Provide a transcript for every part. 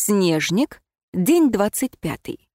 Снежник, день двадцать пятый.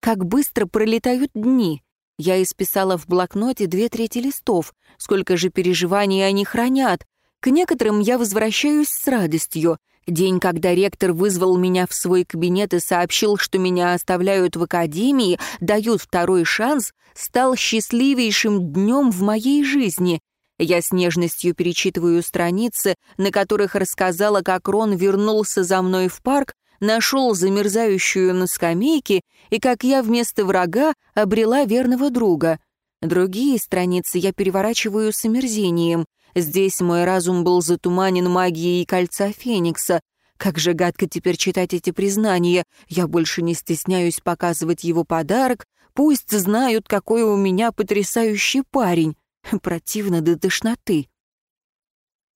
Как быстро пролетают дни. Я исписала в блокноте две трети листов. Сколько же переживаний они хранят. К некоторым я возвращаюсь с радостью. День, когда ректор вызвал меня в свой кабинет и сообщил, что меня оставляют в академии, дают второй шанс, стал счастливейшим днем в моей жизни. Я с нежностью перечитываю страницы, на которых рассказала, как Рон вернулся за мной в парк, нашел замерзающую на скамейке и как я вместо врага обрела верного друга. Другие страницы я переворачиваю с омерзением. Здесь мой разум был затуманен магией кольца Феникса. Как же гадко теперь читать эти признания. Я больше не стесняюсь показывать его подарок. Пусть знают, какой у меня потрясающий парень. Противно до тошноты.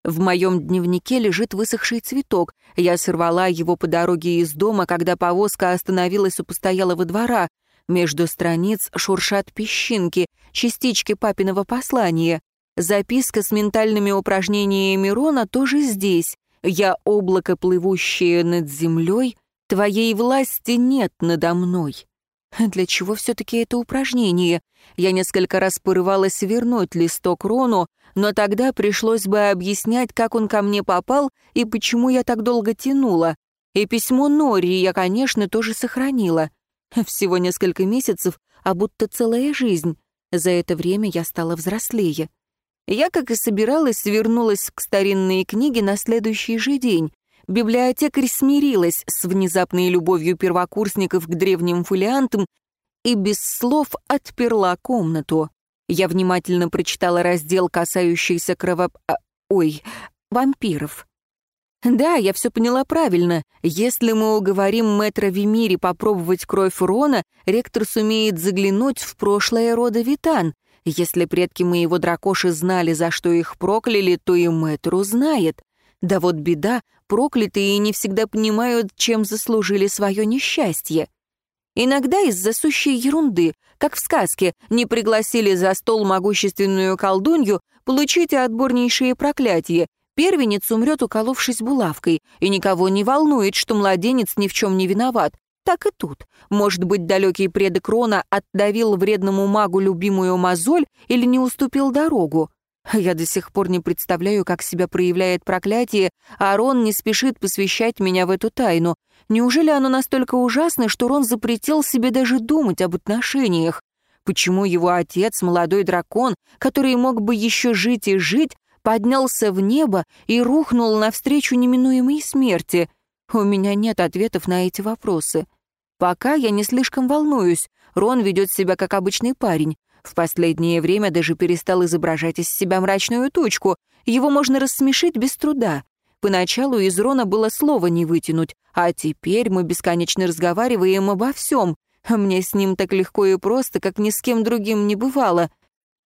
В моем дневнике лежит высохший цветок. Я сорвала его по дороге из дома, когда повозка остановилась у постоялого двора. Между страниц шуршат песчинки, частички папиного послания. Записка с ментальными упражнениями Рона тоже здесь. «Я облако, плывущее над землей, твоей власти нет надо мной». Для чего все-таки это упражнение? Я несколько раз порывалась вернуть листок Рону, но тогда пришлось бы объяснять, как он ко мне попал и почему я так долго тянула. И письмо Нори я, конечно, тоже сохранила. Всего несколько месяцев, а будто целая жизнь. За это время я стала взрослее. Я, как и собиралась, вернулась к старинной книге на следующий же день. Библиотекарь смирилась с внезапной любовью первокурсников к древним фолиантам и без слов отперла комнату. Я внимательно прочитала раздел, касающийся кровоп... А, ой, вампиров. Да, я все поняла правильно. Если мы уговорим мэтра Вимири попробовать кровь Рона, ректор сумеет заглянуть в прошлое рода Витан. Если предки моего дракоши знали, за что их прокляли, то и мэтр узнает. Да вот беда, проклятые не всегда понимают, чем заслужили свое несчастье. Иногда из-за сущей ерунды, как в сказке, не пригласили за стол могущественную колдунью, получите отборнейшие проклятия. Первенец умрет, уколовшись булавкой, и никого не волнует, что младенец ни в чем не виноват. Так и тут. Может быть, далекий предок Рона отдавил вредному магу любимую мозоль или не уступил дорогу. Я до сих пор не представляю, как себя проявляет проклятие, а Рон не спешит посвящать меня в эту тайну. Неужели оно настолько ужасно, что Рон запретил себе даже думать об отношениях? Почему его отец, молодой дракон, который мог бы еще жить и жить, поднялся в небо и рухнул навстречу неминуемой смерти? У меня нет ответов на эти вопросы. Пока я не слишком волнуюсь. Рон ведет себя как обычный парень. В последнее время даже перестал изображать из себя мрачную тучку. Его можно рассмешить без труда. Поначалу из Рона было слова не вытянуть, а теперь мы бесконечно разговариваем обо всем. Мне с ним так легко и просто, как ни с кем другим не бывало.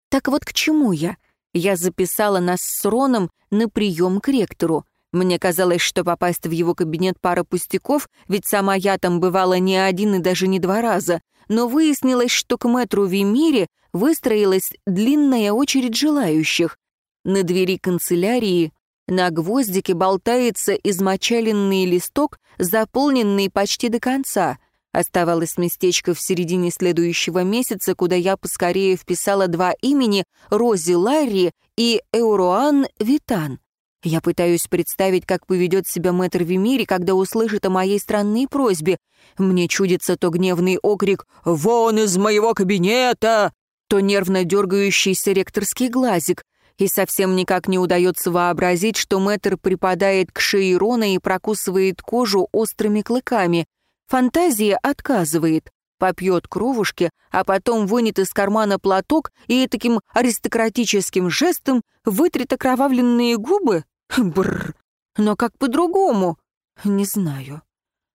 Так вот к чему я? Я записала нас с Роном на прием к ректору. Мне казалось, что попасть в его кабинет пара пустяков, ведь сама я там бывала не один и даже не два раза. Но выяснилось, что к мэтру Вимире выстроилась длинная очередь желающих. На двери канцелярии на гвоздике болтается измочаленный листок, заполненный почти до конца. Оставалось местечко в середине следующего месяца, куда я поскорее вписала два имени — Рози Ларри и Эуруан Витан. Я пытаюсь представить, как поведет себя мэтр Вимири, когда услышит о моей странной просьбе. Мне чудится то гневный окрик «Вон из моего кабинета!», то нервно дергающийся ректорский глазик. И совсем никак не удается вообразить, что мэтр припадает к шее Рона и прокусывает кожу острыми клыками. Фантазия отказывает. Попьет кровушки, а потом вынет из кармана платок и таким аристократическим жестом вытрет окровавленные губы? Бррр. Но как по-другому? Не знаю.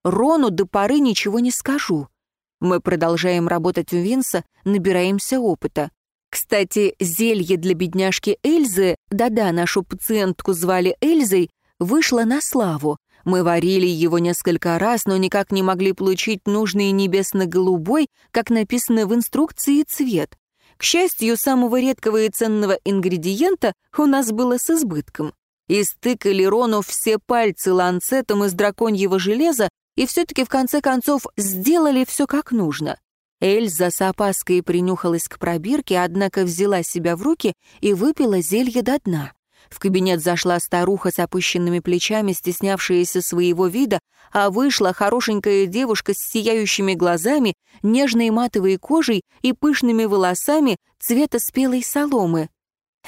Рону до поры ничего не скажу. Мы продолжаем работать у Винса, набираемся опыта. Кстати, зелье для бедняжки Эльзы, да-да, нашу пациентку звали Эльзой, вышло на славу. Мы варили его несколько раз, но никак не могли получить нужный небесно-голубой, как написано в инструкции, цвет. К счастью, самого редкого и ценного ингредиента у нас было с избытком. и стыкали Рону все пальцы ланцетом из драконьего железа, и все-таки в конце концов сделали все как нужно. Эльза с опаской принюхалась к пробирке, однако взяла себя в руки и выпила зелье до дна. В кабинет зашла старуха с опущенными плечами, стеснявшаяся своего вида, а вышла хорошенькая девушка с сияющими глазами, нежной матовой кожей и пышными волосами цвета спелой соломы.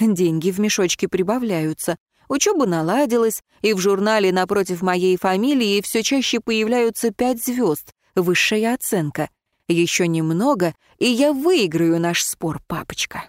Деньги в мешочке прибавляются. Учеба наладилась, и в журнале напротив моей фамилии все чаще появляются пять звезд, высшая оценка. Еще немного, и я выиграю наш спор, папочка.